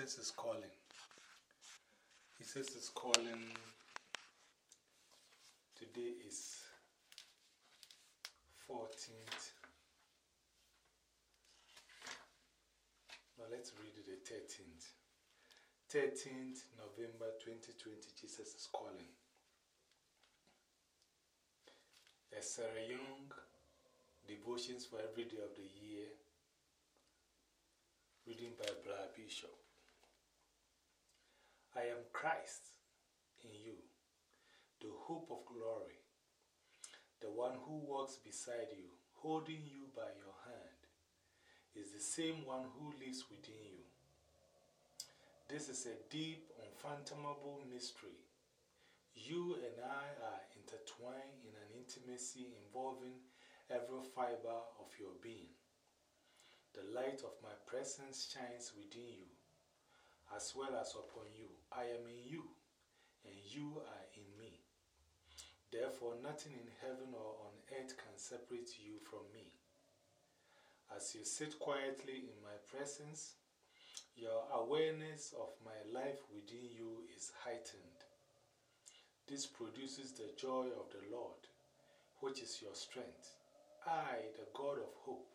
Jesus is calling. He says is calling. Today is 14th. Now let's read the 13th. 13th November 2020, Jesus is calling. A Sarah Young devotions for every day of the year, reading by Blair Bishop. Christ in you, the hope of glory, the one who walks beside you, holding you by your hand, is the same one who lives within you. This is a deep, unfathomable mystery. You and I are intertwined in an intimacy involving every fiber of your being. The light of my presence shines within you, as well as upon you. I am in you, and you are in me. Therefore, nothing in heaven or on earth can separate you from me. As you sit quietly in my presence, your awareness of my life within you is heightened. This produces the joy of the Lord, which is your strength. I, the God of hope,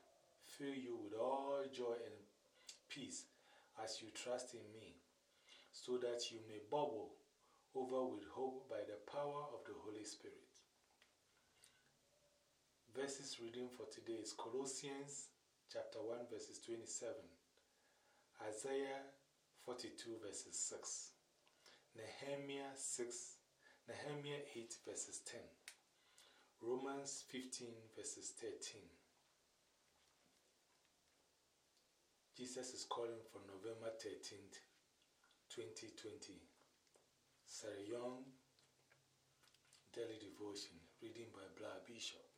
fill you with all joy and peace as you trust in me, so that you may bubble over with hope by the power of the Holy Spirit. Verses reading for today is Colossians chapter 1, verses 27, Isaiah 42, verses 6, Nehemiah 6, Nehemiah 8, verses 10. Romans 15 verses 13. Jesus is calling for November 13th, 2020. Sarah Young Daily Devotion, reading by Blair Bishop.